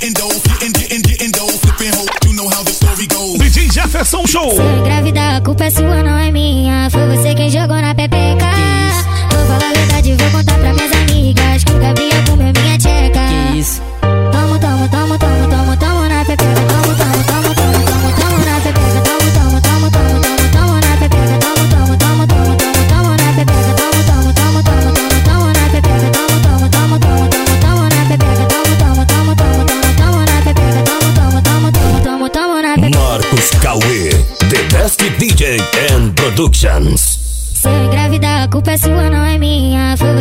getting dough, getting, getting, getting dough, flipping hope. You know how the story goes. DJ Jefferson Show. Se grávida, a culpa é sua, não é minha. Foi você quem jogou na pepe. Carlos Cauê, The Best DJ and Productions. Sou engravida, a culpa é sua, não é minha. Foi